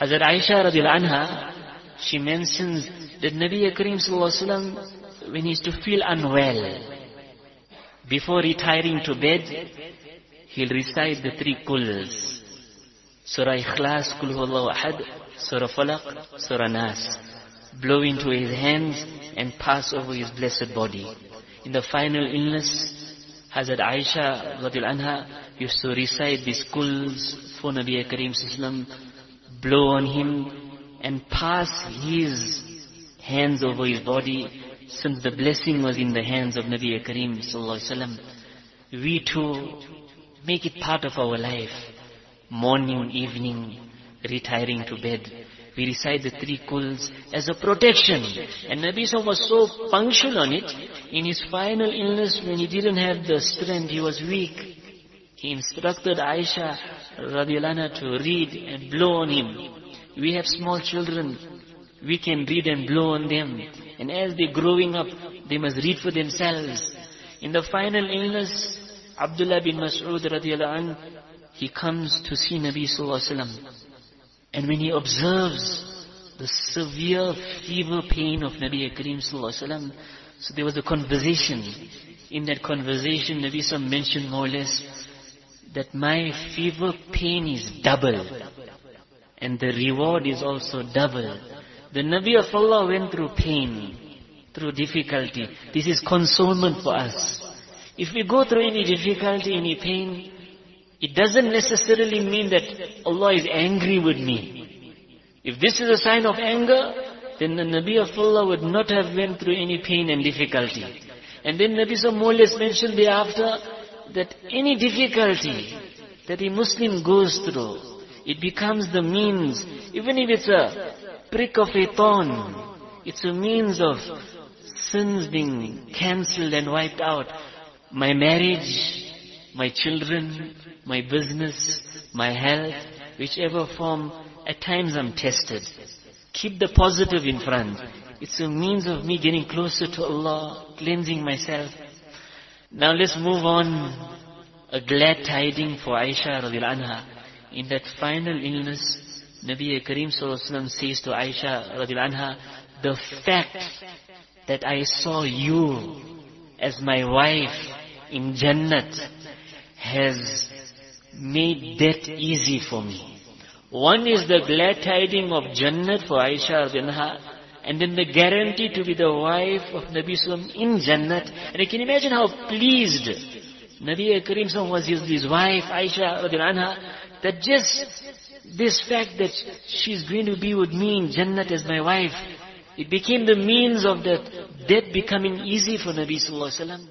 Hazrat Aisha radiallahu anha, she mentions that Nabi Karim sallallahu when he used to feel unwell, before retiring to bed, he'll recite the three kuls. Surah Ikhlas, Kul Huwallahu Ahad, Surah Falaq, Surah Nas. Blow into his hands and pass over his blessed body. In the final illness, Hazrat Aisha radiallahu anha used to recite these kuls for Nabi Karim Sallam, blow on him and pass his hands over his body since the blessing was in the hands of Nabi Karim Sallallahu we too make it part of our life. Morning, evening, retiring to bed. We recite the three kuls as a protection. And Nabi was so punctual on it. In his final illness, when he didn't have the strength, he was weak. He instructed Aisha radiallahu to read and blow on him. We have small children. We can read and blow on them. And as they're growing up, they must read for themselves. In the final illness, Abdullah bin Mas'ud radiallahu anh, he comes to see Nabi sallallahu alaihi wasallam. And when he observes the severe fever pain of Nabi Karim sallallahu alaihi wasallam, so there was a conversation. In that conversation, Nabi sallallahu mentioned more or less that my fever pain is double. And the reward is also double. The Nabi of Allah went through pain, through difficulty. This is consolement for us. If we go through any difficulty, any pain, it doesn't necessarily mean that Allah is angry with me. If this is a sign of anger, then the Nabi of Allah would not have went through any pain and difficulty. And then Nabi Sallallahu mentioned thereafter that any difficulty that a Muslim goes through, it becomes the means, even if it's a prick of a thorn. It's a means of sins being cancelled and wiped out. My marriage, my children, my business, my health, whichever form, at times I'm tested. Keep the positive in front. It's a means of me getting closer to Allah, cleansing myself. Now let's move on. A glad tiding for Aisha radiallahu anha. In that final illness, Nabi Kareem says to Aisha anha, the fact that I saw you as my wife in Jannat has made that easy for me. One is the glad tiding of Jannat for Aisha anha, and then the guarantee to be the wife of Nabi Sallam in Jannat. And I can imagine how pleased Nabi Kareem was his, his wife Aisha anha, that just this fact that she's going to be with me in Jannat as my wife, it became the means of that death becoming easy for Nabi Sallallahu Alaihi Wasallam.